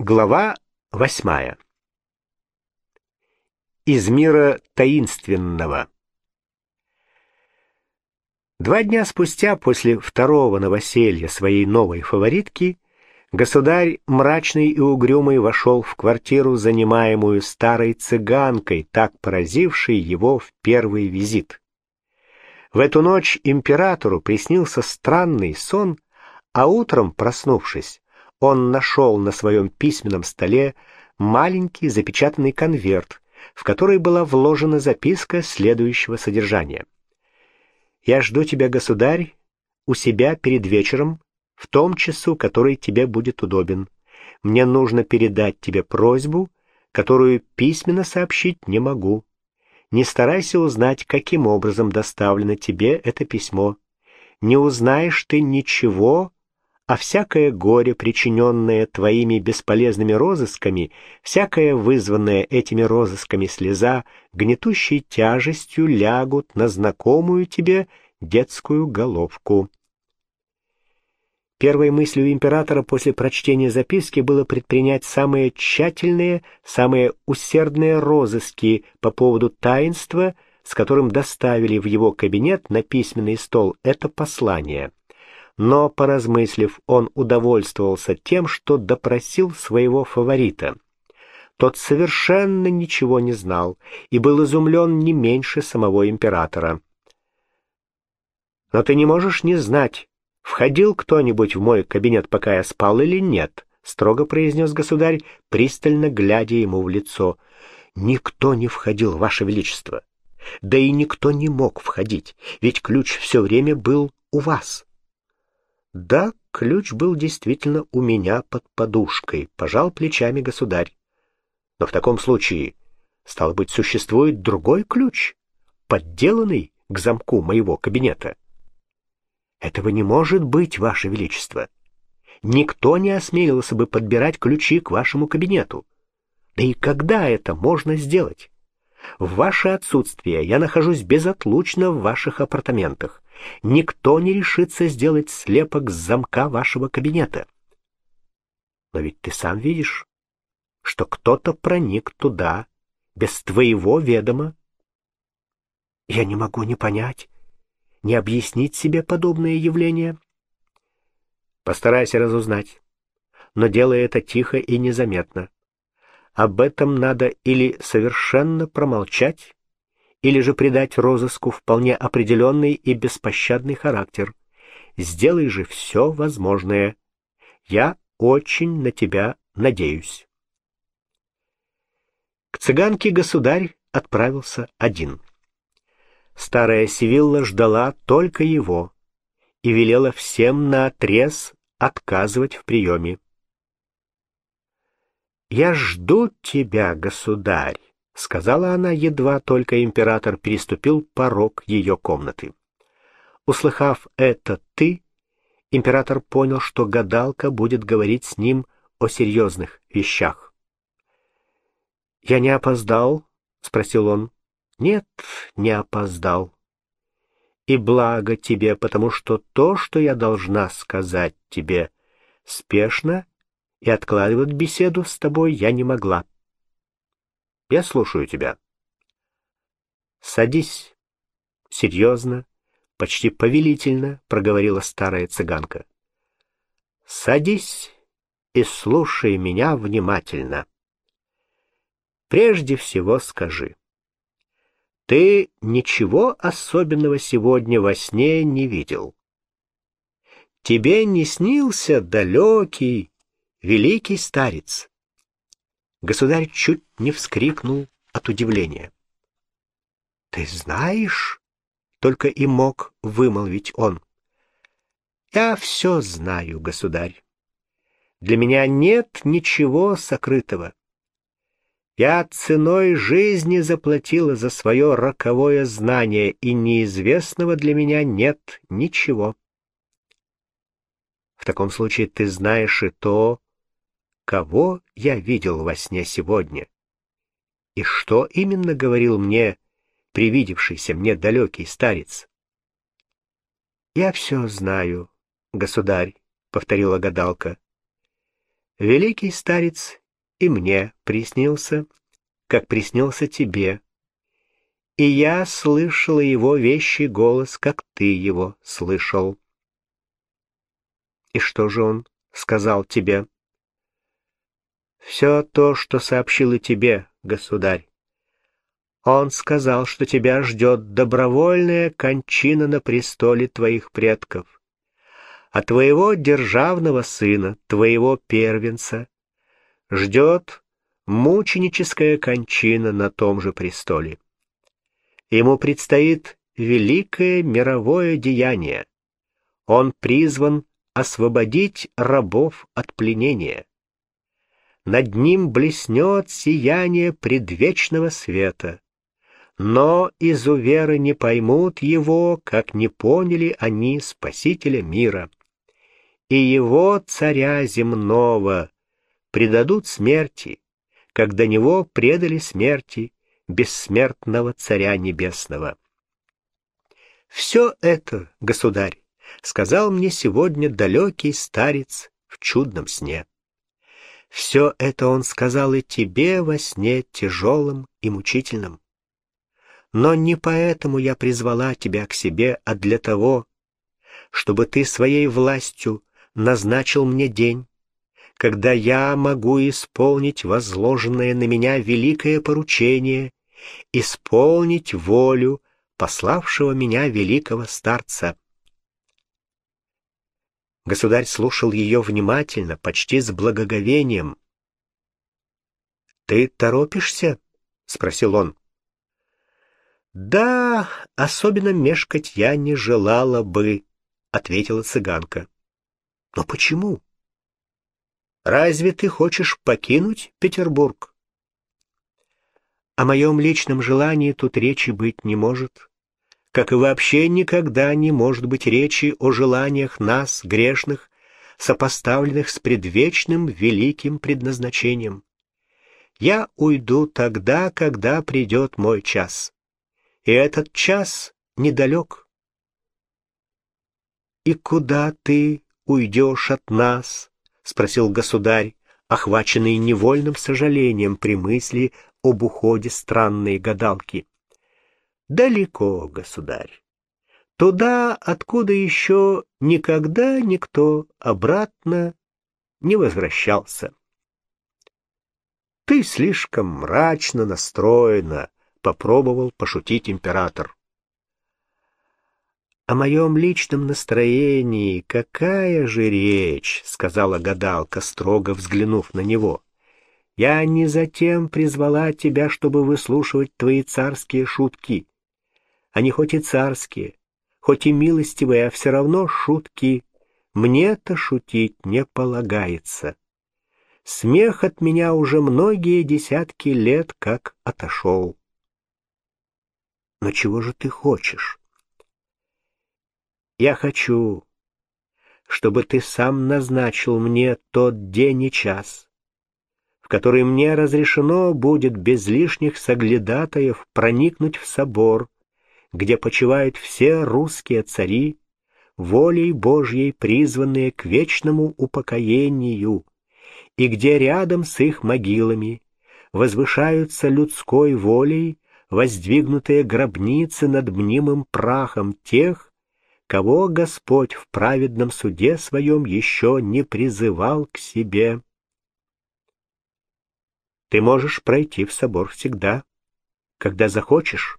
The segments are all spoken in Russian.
Глава восьмая. Из мира таинственного. Два дня спустя после второго новоселья своей новой фаворитки государь мрачный и угрюмый вошел в квартиру, занимаемую старой цыганкой, так поразившей его в первый визит. В эту ночь императору приснился странный сон, а утром, проснувшись, он нашел на своем письменном столе маленький запечатанный конверт, в который была вложена записка следующего содержания. «Я жду тебя, государь, у себя перед вечером, в том часу, который тебе будет удобен. Мне нужно передать тебе просьбу, которую письменно сообщить не могу. Не старайся узнать, каким образом доставлено тебе это письмо. Не узнаешь ты ничего, а всякое горе, причиненное твоими бесполезными розысками, всякое вызванное этими розысками слеза, гнетущей тяжестью лягут на знакомую тебе детскую головку. Первой мыслью императора после прочтения записки было предпринять самые тщательные, самые усердные розыски по поводу таинства, с которым доставили в его кабинет на письменный стол это послание — но, поразмыслив, он удовольствовался тем, что допросил своего фаворита. Тот совершенно ничего не знал и был изумлен не меньше самого императора. «Но ты не можешь не знать, входил кто-нибудь в мой кабинет, пока я спал или нет?» — строго произнес государь, пристально глядя ему в лицо. «Никто не входил, Ваше Величество. Да и никто не мог входить, ведь ключ все время был у вас». Да, ключ был действительно у меня под подушкой, пожал плечами государь. Но в таком случае, стало быть, существует другой ключ, подделанный к замку моего кабинета. Этого не может быть, Ваше Величество. Никто не осмелился бы подбирать ключи к вашему кабинету. Да и когда это можно сделать? В ваше отсутствие я нахожусь безотлучно в ваших апартаментах. Никто не решится сделать слепок с замка вашего кабинета. Но ведь ты сам видишь, что кто-то проник туда без твоего ведома. Я не могу не понять, не объяснить себе подобное явление. Постарайся разузнать, но делай это тихо и незаметно. Об этом надо или совершенно промолчать, или же придать розыску вполне определенный и беспощадный характер. Сделай же все возможное. Я очень на тебя надеюсь. К цыганке государь отправился один. Старая Сивилла ждала только его и велела всем наотрез отказывать в приеме. «Я жду тебя, государь», — сказала она, едва только император переступил порог ее комнаты. Услыхав это «ты», император понял, что гадалка будет говорить с ним о серьезных вещах. «Я не опоздал?» — спросил он. «Нет, не опоздал. И благо тебе, потому что то, что я должна сказать тебе, спешно, и откладывать беседу с тобой я не могла». Я слушаю тебя. Садись. Серьезно, почти повелительно проговорила старая цыганка. Садись и слушай меня внимательно. Прежде всего скажи. Ты ничего особенного сегодня во сне не видел. Тебе не снился далекий, великий старец. Государь чуть не вскрикнул от удивления. «Ты знаешь?» — только и мог вымолвить он. «Я все знаю, государь. Для меня нет ничего сокрытого. Я ценой жизни заплатила за свое роковое знание, и неизвестного для меня нет ничего. В таком случае ты знаешь и то, кого я видел во сне сегодня. И что именно говорил мне привидевшийся мне далекий старец? «Я все знаю, государь», — повторила гадалка. Великий старец и мне приснился, как приснился тебе. И я слышала его вещий голос, как ты его слышал. И что же он сказал тебе? Все то, что сообщил и тебе, государь. Он сказал, что тебя ждет добровольная кончина на престоле твоих предков а твоего державного сына, твоего первенца, ждет мученическая кончина на том же престоле. Ему предстоит великое мировое деяние. Он призван освободить рабов от пленения. Над ним блеснет сияние предвечного света. Но изуверы не поймут его, как не поняли они Спасителя мира и его царя земного предадут смерти, как до него предали смерти бессмертного царя небесного. Все это, государь, сказал мне сегодня далекий старец в чудном сне. Все это он сказал и тебе во сне тяжелым и мучительным. Но не поэтому я призвала тебя к себе, а для того, чтобы ты своей властью назначил мне день, когда я могу исполнить возложенное на меня великое поручение, исполнить волю пославшего меня великого старца. Государь слушал ее внимательно, почти с благоговением. «Ты торопишься?» — спросил он. «Да, особенно мешкать я не желала бы», — ответила цыганка. Но почему? Разве ты хочешь покинуть Петербург? О моем личном желании тут речи быть не может, как и вообще никогда не может быть речи о желаниях нас, грешных, сопоставленных с предвечным великим предназначением. Я уйду тогда, когда придет мой час. И этот час недалек. И куда ты уйдешь от нас?» — спросил государь, охваченный невольным сожалением при мысли об уходе странной гадалки. «Далеко, государь. Туда, откуда еще никогда никто обратно не возвращался». «Ты слишком мрачно настроена», — попробовал пошутить император. «О моем личном настроении какая же речь?» — сказала гадалка, строго взглянув на него. «Я не затем призвала тебя, чтобы выслушивать твои царские шутки. Они хоть и царские, хоть и милостивые, а все равно шутки. Мне-то шутить не полагается. Смех от меня уже многие десятки лет как отошел». «Но чего же ты хочешь?» Я хочу, чтобы ты сам назначил мне тот день и час, в который мне разрешено будет без лишних соглядатаев проникнуть в собор, где почивают все русские цари, волей Божьей призванные к вечному упокоению, и где рядом с их могилами возвышаются людской волей воздвигнутые гробницы над мнимым прахом тех, кого Господь в праведном суде своем еще не призывал к себе. Ты можешь пройти в собор всегда, когда захочешь.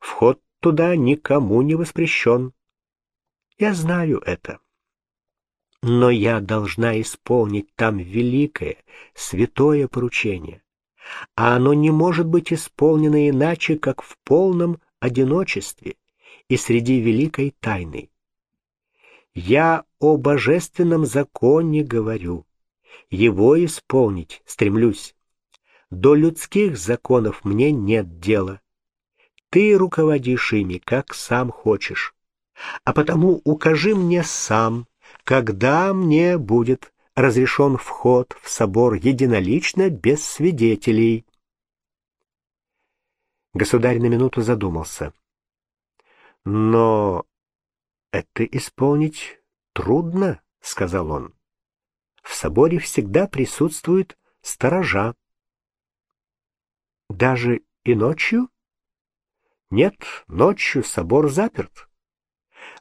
Вход туда никому не воспрещен. Я знаю это. Но я должна исполнить там великое, святое поручение, а оно не может быть исполнено иначе, как в полном одиночестве, и среди великой тайны. Я о божественном законе говорю, его исполнить стремлюсь. До людских законов мне нет дела. Ты руководишь ими, как сам хочешь. А потому укажи мне сам, когда мне будет разрешен вход в собор единолично без свидетелей. Государь на минуту задумался. Но это исполнить трудно, сказал он. в соборе всегда присутствуют сторожа. Даже и ночью? Нет, ночью собор заперт.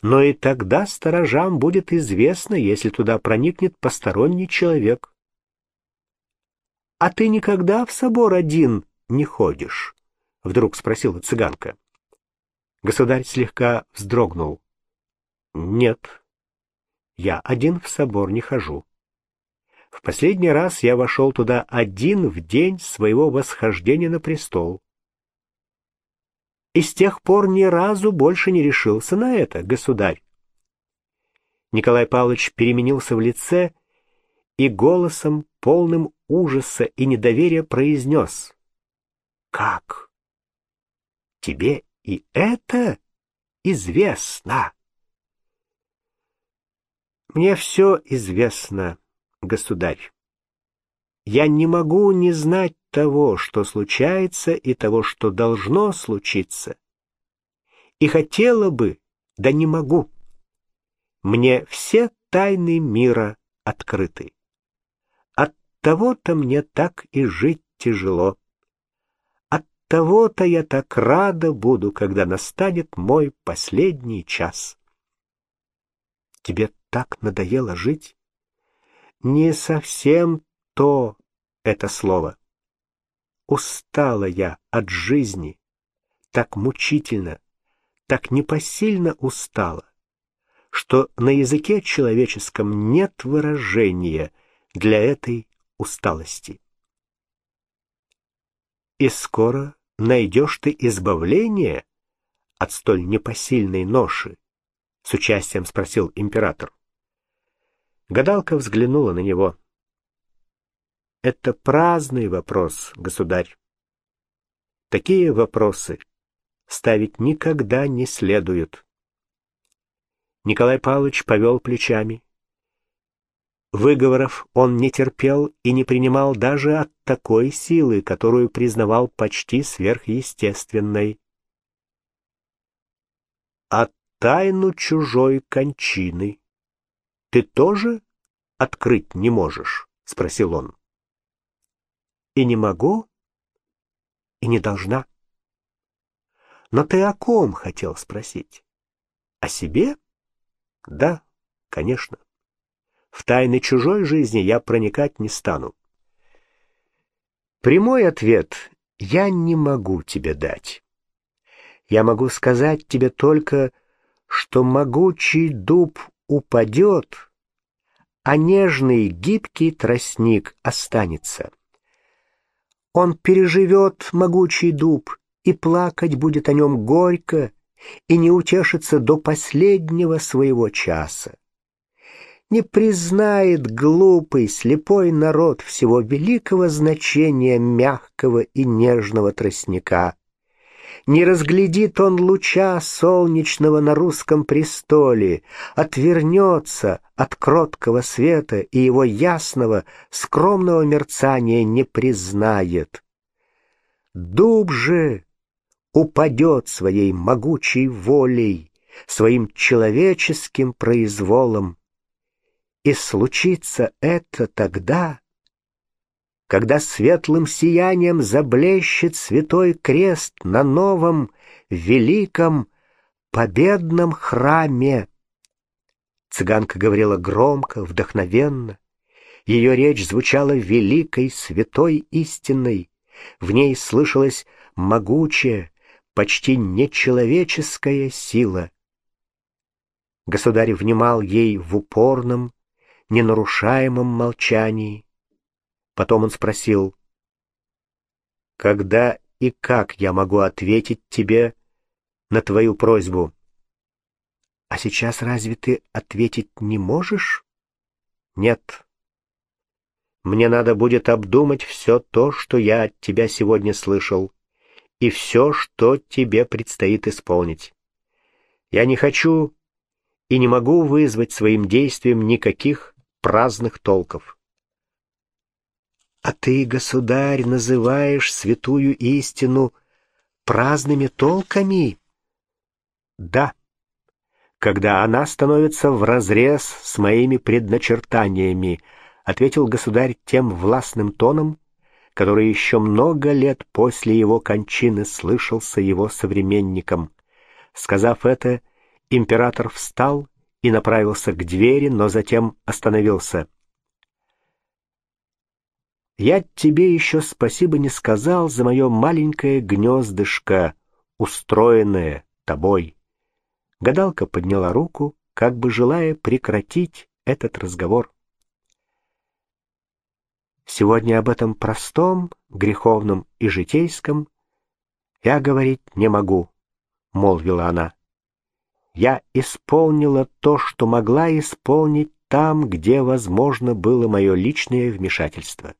Но и тогда сторожам будет известно, если туда проникнет посторонний человек. — А ты никогда в собор один не ходишь? — вдруг спросила цыганка. Государь слегка вздрогнул. — Нет, я один в собор не хожу. В последний раз я вошел туда один в день своего восхождения на престол и с тех пор ни разу больше не решился на это, государь. Николай Павлович переменился в лице и голосом, полным ужаса и недоверия, произнес. «Как? Тебе и это известно?» «Мне все известно, государь. Я не могу не знать того, что случается, и того, что должно случиться. И хотела бы, да не могу. Мне все тайны мира открыты. От того-то мне так и жить тяжело. От того-то я так рада буду, когда настанет мой последний час. Тебе так надоело жить? Не совсем то это слово. Устала я от жизни, так мучительно, так непосильно устала, что на языке человеческом нет выражения для этой усталости. И скоро найдешь ты избавление от столь непосильной ноши? С участием спросил император. Гадалка взглянула на него. Это праздный вопрос, государь. Такие вопросы ставить никогда не следует. Николай Павлович повел плечами. Выговоров он не терпел и не принимал даже от такой силы, которую признавал почти сверхъестественной. А тайну чужой кончины ты тоже открыть не можешь? — спросил он. И не могу, и не должна. Но ты о ком хотел спросить? О себе? Да, конечно. В тайны чужой жизни я проникать не стану. Прямой ответ я не могу тебе дать. Я могу сказать тебе только, что могучий дуб упадет, а нежный гибкий тростник останется. Он переживет могучий дуб, и плакать будет о нем горько, и не утешится до последнего своего часа. Не признает глупый, слепой народ всего великого значения мягкого и нежного тростника, не разглядит он луча солнечного на русском престоле, отвернется от кроткого света и его ясного, скромного мерцания не признает. Дуб же упадет своей могучей волей, своим человеческим произволом. И случится это тогда, когда светлым сиянием заблещет святой крест на новом, великом, победном храме. Цыганка говорила громко, вдохновенно. Ее речь звучала великой, святой истиной. В ней слышалась могучая, почти нечеловеческая сила. Государь внимал ей в упорном, ненарушаемом молчании. Потом он спросил, «Когда и как я могу ответить тебе на твою просьбу?» «А сейчас разве ты ответить не можешь?» «Нет. Мне надо будет обдумать все то, что я от тебя сегодня слышал, и все, что тебе предстоит исполнить. Я не хочу и не могу вызвать своим действием никаких праздных толков. А ты, государь, называешь святую истину праздными толками? Да, когда она становится вразрез с моими предначертаниями, ответил государь тем властным тоном, который еще много лет после его кончины слышался его современникам. Сказав это, император встал и направился к двери, но затем остановился. «Я тебе еще спасибо не сказал за мое маленькое гнездышко, устроенное тобой». Гадалка подняла руку, как бы желая прекратить этот разговор. Сегодня об этом простом, греховном и житейском я говорить не могу, — молвила она. Я исполнила то, что могла исполнить там, где возможно было мое личное вмешательство.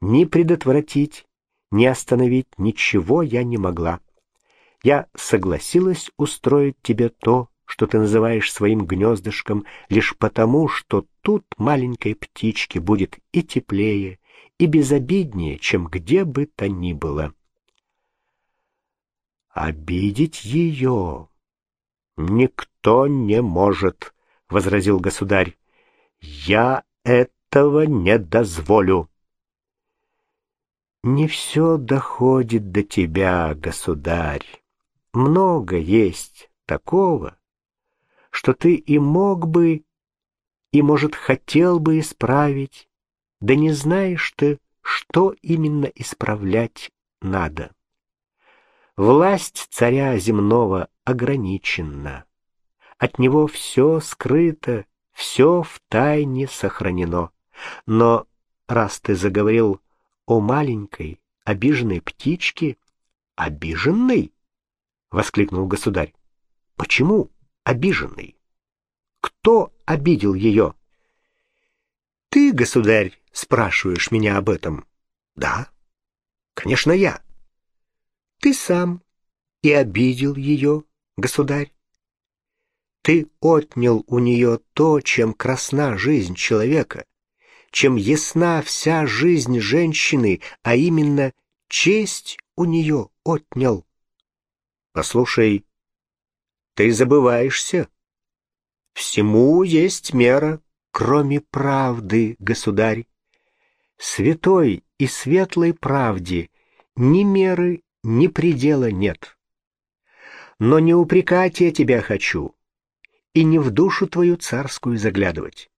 Ни предотвратить, ни остановить ничего я не могла. Я согласилась устроить тебе то, что ты называешь своим гнездышком, лишь потому, что тут маленькой птичке будет и теплее, и безобиднее, чем где бы то ни было. Обидеть ее никто не может, — возразил государь. Я этого не дозволю. Не все доходит до тебя, государь. Много есть такого, что ты и мог бы, и, может, хотел бы исправить, да не знаешь ты, что именно исправлять надо. Власть царя земного ограничена. От него все скрыто, все в тайне сохранено. Но раз ты заговорил о маленькой обиженной птичке, обиженной? — воскликнул государь. — Почему? обиженный. Кто обидел ее? Ты, государь, спрашиваешь меня об этом? Да, конечно, я. Ты сам и обидел ее, государь. Ты отнял у нее то, чем красна жизнь человека, чем ясна вся жизнь женщины, а именно честь у нее отнял. Послушай, ты забываешься. Всему есть мера, кроме правды, государь. Святой и светлой правде ни меры, ни предела нет. Но не упрекать я тебя хочу, и не в душу твою царскую заглядывать.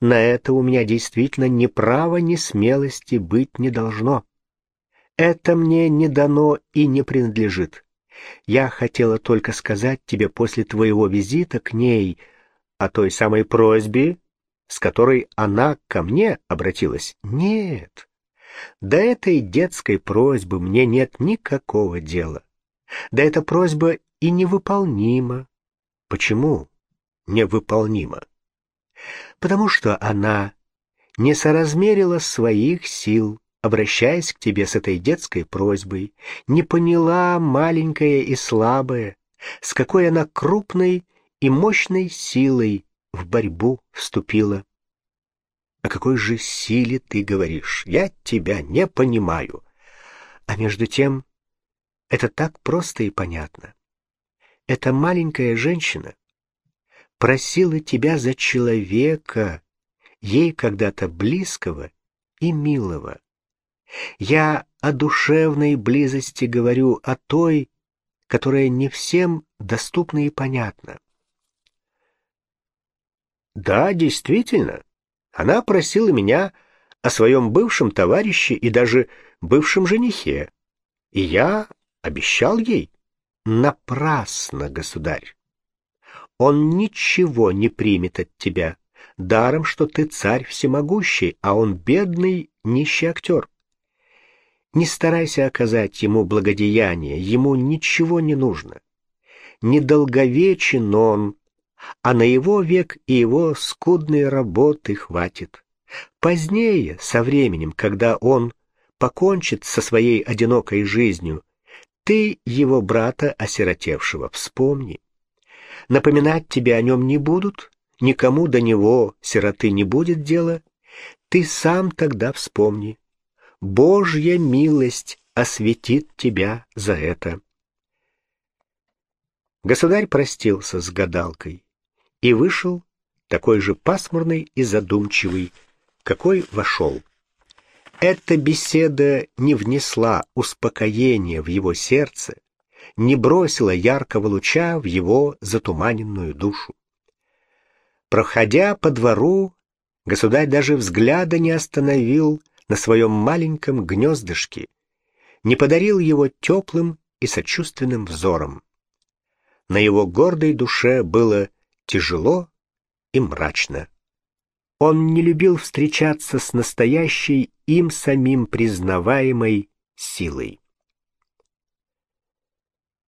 На это у меня действительно ни права, ни смелости быть не должно. Это мне не дано и не принадлежит. Я хотела только сказать тебе после твоего визита к ней о той самой просьбе, с которой она ко мне обратилась. Нет, до этой детской просьбы мне нет никакого дела. Да эта просьба и невыполнима. Почему невыполнима? Потому что она не соразмерила своих сил обращаясь к тебе с этой детской просьбой, не поняла маленькая и слабая, с какой она крупной и мощной силой в борьбу вступила. О какой же силе ты говоришь? Я тебя не понимаю. А между тем, это так просто и понятно. Эта маленькая женщина просила тебя за человека, ей когда-то близкого и милого. Я о душевной близости говорю, о той, которая не всем доступна и понятна. Да, действительно, она просила меня о своем бывшем товарище и даже бывшем женихе, и я обещал ей. Напрасно, государь. Он ничего не примет от тебя, даром, что ты царь всемогущий, а он бедный нищий актер. Не старайся оказать ему благодеяние, ему ничего не нужно. Недолговечен он, а на его век и его скудной работы хватит. Позднее, со временем, когда он покончит со своей одинокой жизнью, ты его брата осиротевшего вспомни. Напоминать тебе о нем не будут, никому до него, сироты, не будет дела. Ты сам тогда вспомни. Божья милость осветит тебя за это. Государь простился с гадалкой и вышел такой же пасмурный и задумчивый, какой вошел. Эта беседа не внесла успокоения в его сердце, не бросила яркого луча в его затуманенную душу. Проходя по двору, государь даже взгляда не остановил на своем маленьком гнездышке, не подарил его теплым и сочувственным взором. На его гордой душе было тяжело и мрачно. Он не любил встречаться с настоящей им самим признаваемой силой.